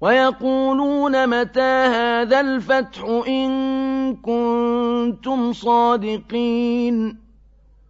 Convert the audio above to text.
وَيَقُولُونَ مَتَىٰ هَٰذَا الْفَتْحُ إِن كُنتُمْ صَادِقِينَ